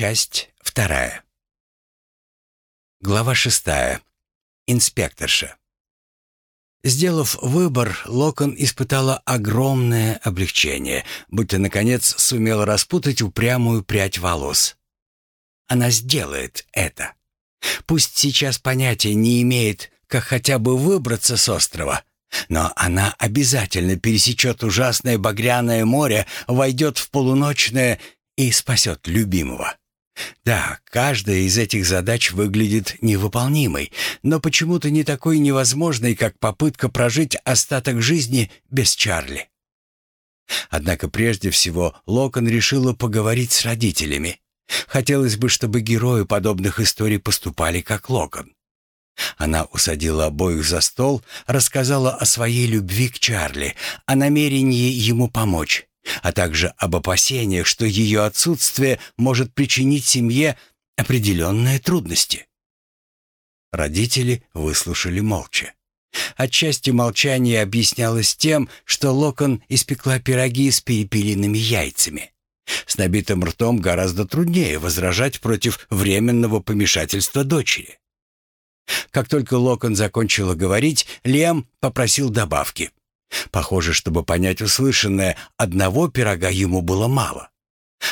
Часть вторая. Глава шестая. Инспекторша. Сделав выбор, Локон испытала огромное облегчение, будто, наконец, сумела распутать упрямую прядь волос. Она сделает это. Пусть сейчас понятия не имеет, как хотя бы выбраться с острова, но она обязательно пересечет ужасное багряное море, войдет в полуночное и спасет любимого. Да, каждая из этих задач выглядит невыполнимой, но почему-то не такой невозможной, как попытка прожить остаток жизни без Чарли. Однако прежде всего Локон решила поговорить с родителями. Хотелось бы, чтобы герои подобных историй поступали как Локон. Она усадила обоих за стол, рассказала о своей любви к Чарли, о намерении ему помочь а также об опасениях, что ее отсутствие может причинить семье определенные трудности. Родители выслушали молча. Отчасти молчание объяснялось тем, что Локон испекла пироги с перепелиными яйцами. С набитым ртом гораздо труднее возражать против временного помешательства дочери. Как только Локон закончила говорить, Лем попросил добавки. Похоже, чтобы понять услышанное, одного пирога ему было мало.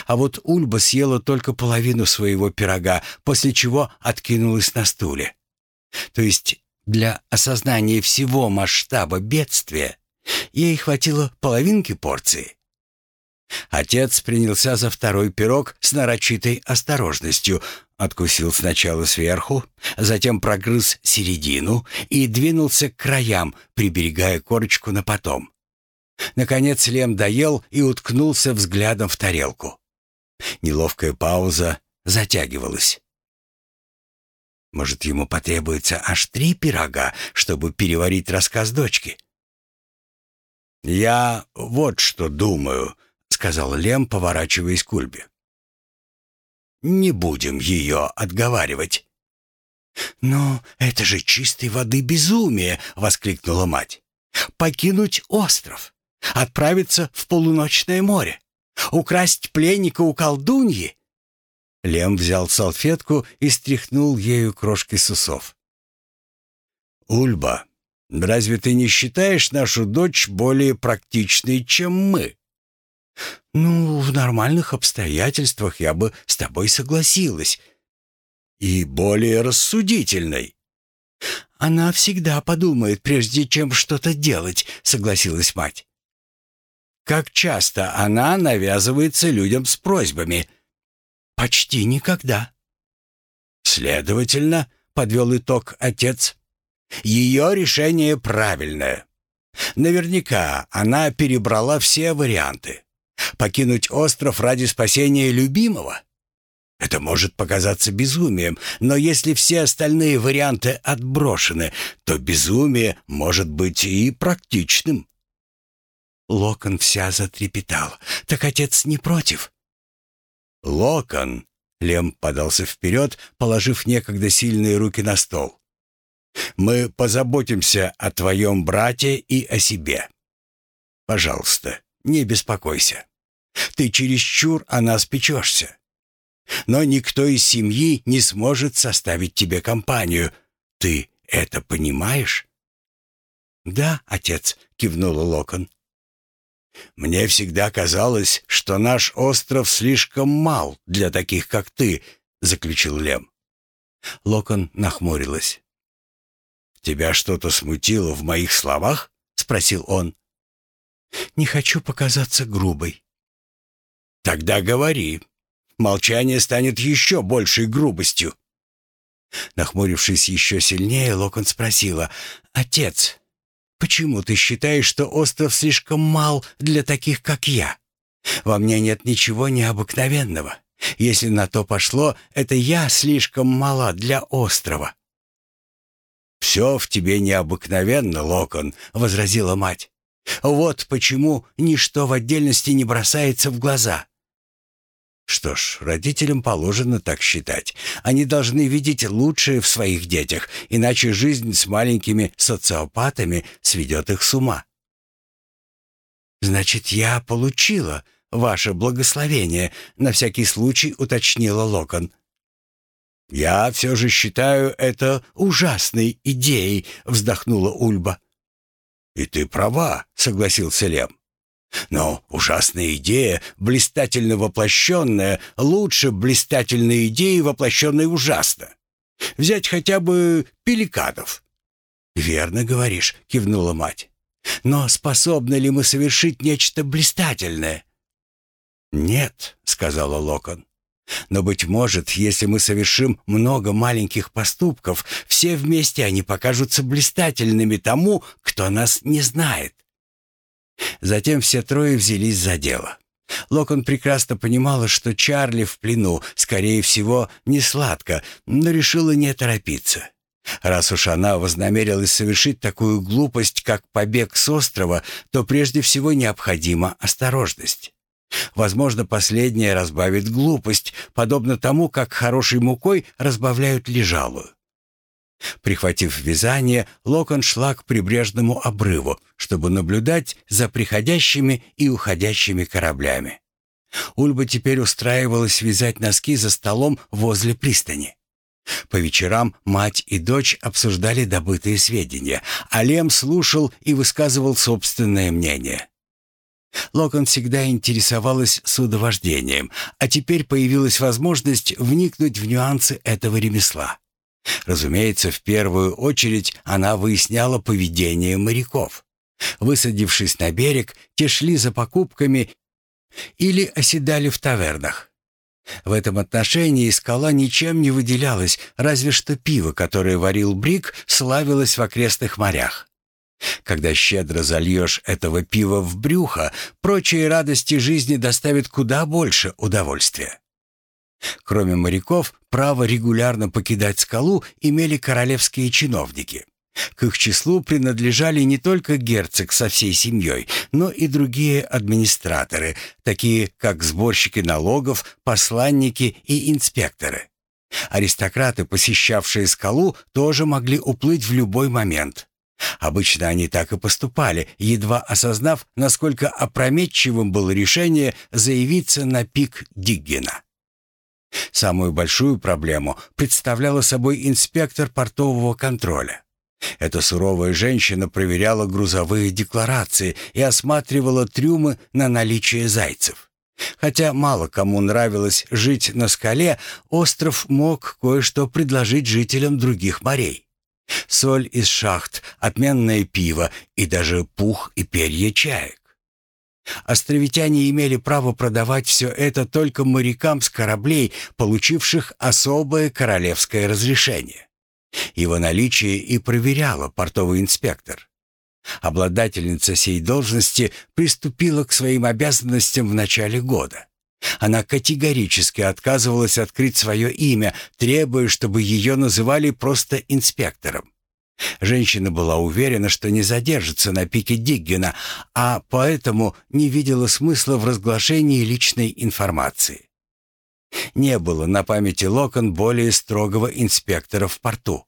А вот Ульба съела только половину своего пирога, после чего откинулась на стуле. То есть для осознания всего масштаба бедствия ей хватило половинки порции. Отец принялся за второй пирог с нарочитой осторожностью, Откусил сначала сверху, затем прогрыз середину и двинулся к краям, приберегая корочку на потом. Наконец Лем доел и уткнулся взглядом в тарелку. Неловкая пауза затягивалась. Может, ему потребуется аж три пирога, чтобы переварить рассказ дочки? «Я вот что думаю», — сказал Лем, поворачиваясь к Ульбе. Не будем ее отговаривать». «Но это же чистой воды безумие!» — воскликнула мать. «Покинуть остров, отправиться в полуночное море, украсть пленника у колдуньи!» Лем взял салфетку и стряхнул ею крошки с усов. «Ульба, разве ты не считаешь нашу дочь более практичной, чем мы?» «Ну, в нормальных обстоятельствах я бы с тобой согласилась. И более рассудительной». «Она всегда подумает, прежде чем что-то делать», — согласилась мать. «Как часто она навязывается людям с просьбами?» «Почти никогда». «Следовательно», — подвел итог отец, — «ее решение правильное. Наверняка она перебрала все варианты. Покинуть остров ради спасения любимого? Это может показаться безумием, но если все остальные варианты отброшены, то безумие может быть и практичным. Локон вся затрепетал. Так отец не против. Локон, Лем подался вперед, положив некогда сильные руки на стол. Мы позаботимся о твоем брате и о себе. Пожалуйста, не беспокойся. Ты чересчур о нас печешься. Но никто из семьи не сможет составить тебе компанию. Ты это понимаешь?» «Да, отец», — кивнула Локон. «Мне всегда казалось, что наш остров слишком мал для таких, как ты», — заключил Лем. Локон нахмурилась. «Тебя что-то смутило в моих словах?» — спросил он. «Не хочу показаться грубой. Тогда говори. Молчание станет еще большей грубостью. Нахмурившись еще сильнее, Локон спросила, «Отец, почему ты считаешь, что остров слишком мал для таких, как я? Во мне нет ничего необыкновенного. Если на то пошло, это я слишком мала для острова». «Все в тебе необыкновенно, Локон», — возразила мать. Вот почему ничто в отдельности не бросается в глаза. Что ж, родителям положено так считать. Они должны видеть лучшее в своих детях, иначе жизнь с маленькими социопатами сведет их с ума. «Значит, я получила ваше благословение?» — на всякий случай уточнила Локон. «Я все же считаю это ужасной идеей», — вздохнула Ульба. «И ты права», — согласился Лем. «Но ужасная идея, блистательно воплощенная, лучше блистательной идеи, воплощенной ужасно. Взять хотя бы пеликанов». «Верно говоришь», — кивнула мать. «Но способны ли мы совершить нечто блистательное?» «Нет», — сказала Локон. Но, быть может, если мы совершим много маленьких поступков, все вместе они покажутся блистательными тому, кто нас не знает. Затем все трое взялись за дело. Локон прекрасно понимала, что Чарли в плену, скорее всего, не сладко, но решила не торопиться. Раз уж она вознамерилась совершить такую глупость, как побег с острова, то прежде всего необходима осторожность. Возможно, последнее разбавит глупость, подобно тому, как хорошей мукой разбавляют лежалую. Прихватив вязание, Локон шла к прибрежному обрыву, чтобы наблюдать за приходящими и уходящими кораблями. Ульба теперь устраивалась вязать носки за столом возле пристани. По вечерам мать и дочь обсуждали добытые сведения, а Лем слушал и высказывал собственное мнение. Локон всегда интересовалась судовождением, а теперь появилась возможность вникнуть в нюансы этого ремесла. Разумеется, в первую очередь она выясняла поведение моряков. Высадившись на берег, те шли за покупками или оседали в тавернах. В этом отношении скала ничем не выделялась, разве что пиво, которое варил Брик, славилось в окрестных морях. Когда щедро зальешь этого пива в брюхо, прочие радости жизни доставят куда больше удовольствия. Кроме моряков, право регулярно покидать скалу имели королевские чиновники. К их числу принадлежали не только герцог со всей семьей, но и другие администраторы, такие как сборщики налогов, посланники и инспекторы. Аристократы, посещавшие скалу, тоже могли уплыть в любой момент. Обычно они так и поступали, едва осознав, насколько опрометчивым было решение заявиться на пик Диггена. Самую большую проблему представляла собой инспектор портового контроля. Эта суровая женщина проверяла грузовые декларации и осматривала трюмы на наличие зайцев. Хотя мало кому нравилось жить на скале, остров мог кое-что предложить жителям других морей соль из шахт, отменное пиво и даже пух и перья чаек. Островитяне имели право продавать все это только морякам с кораблей, получивших особое королевское разрешение. Его наличие и проверяла портовый инспектор. Обладательница сей должности приступила к своим обязанностям в начале года. Она категорически отказывалась открыть свое имя, требуя, чтобы ее называли просто инспектором. Женщина была уверена, что не задержится на пике Диггена, а поэтому не видела смысла в разглашении личной информации. Не было на памяти Локон более строгого инспектора в порту.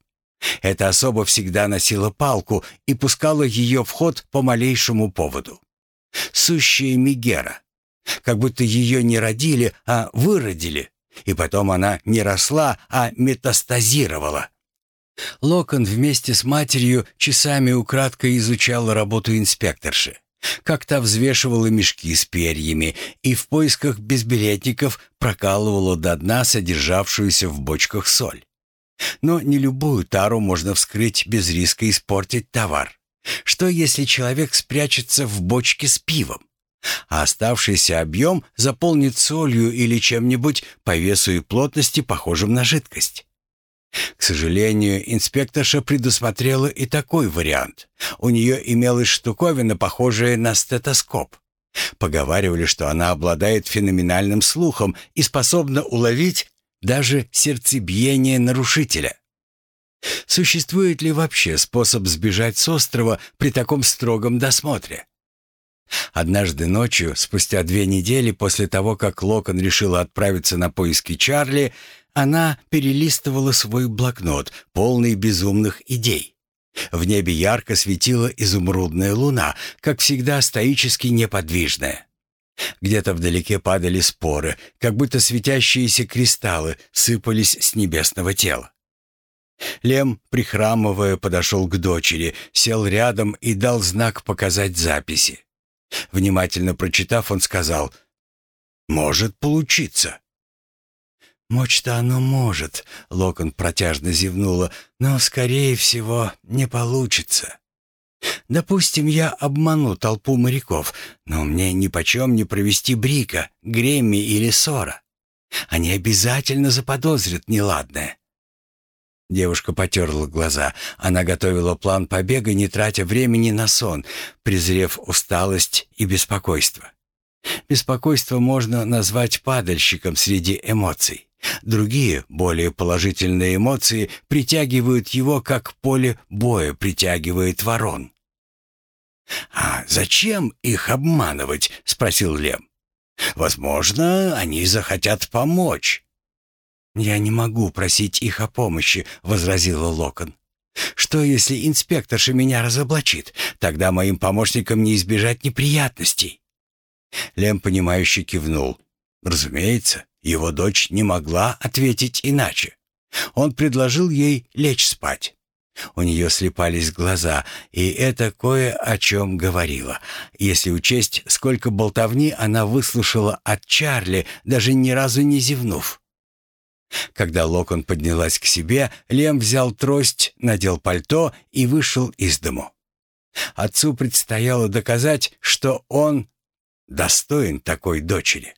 Эта особа всегда носила палку и пускала ее в ход по малейшему поводу. Сущая Мигера как будто ее не родили, а выродили. И потом она не росла, а метастазировала. Локон вместе с матерью часами украдкой изучала работу инспекторши. Как та взвешивала мешки с перьями и в поисках безбилетников прокалывала до дна содержавшуюся в бочках соль. Но не любую тару можно вскрыть без риска испортить товар. Что если человек спрячется в бочке с пивом? а оставшийся объем заполнит солью или чем-нибудь по весу и плотности, похожим на жидкость. К сожалению, инспекторша предусмотрела и такой вариант. У нее имелась штуковина, похожая на стетоскоп. Поговаривали, что она обладает феноменальным слухом и способна уловить даже сердцебиение нарушителя. Существует ли вообще способ сбежать с острова при таком строгом досмотре? Однажды ночью, спустя две недели после того, как Локон решила отправиться на поиски Чарли, она перелистывала свой блокнот, полный безумных идей. В небе ярко светила изумрудная луна, как всегда стоически неподвижная. Где-то вдалеке падали споры, как будто светящиеся кристаллы сыпались с небесного тела. Лем, прихрамывая, подошел к дочери, сел рядом и дал знак показать записи. Внимательно прочитав, он сказал «Может получиться». «Мочь-то оно может», — Локон протяжно зевнула, «но, скорее всего, не получится». Допустим, я обману толпу моряков, но мне нипочем не провести Брика, Гремми или Сора. Они обязательно заподозрят неладное. Девушка потерла глаза. Она готовила план побега, не тратя времени на сон, презрев усталость и беспокойство. Беспокойство можно назвать падальщиком среди эмоций. Другие, более положительные эмоции притягивают его, как поле боя притягивает ворон. «А зачем их обманывать?» — спросил Лем. «Возможно, они захотят помочь». «Я не могу просить их о помощи», — возразила Локон. «Что, если инспекторша меня разоблачит? Тогда моим помощникам не избежать неприятностей». Лем, понимающе кивнул. Разумеется, его дочь не могла ответить иначе. Он предложил ей лечь спать. У нее слепались глаза, и это кое о чем говорило, если учесть, сколько болтовни она выслушала от Чарли, даже ни разу не зевнув. Когда Локон поднялась к себе, Лем взял трость, надел пальто и вышел из дому. Отцу предстояло доказать, что он достоин такой дочери.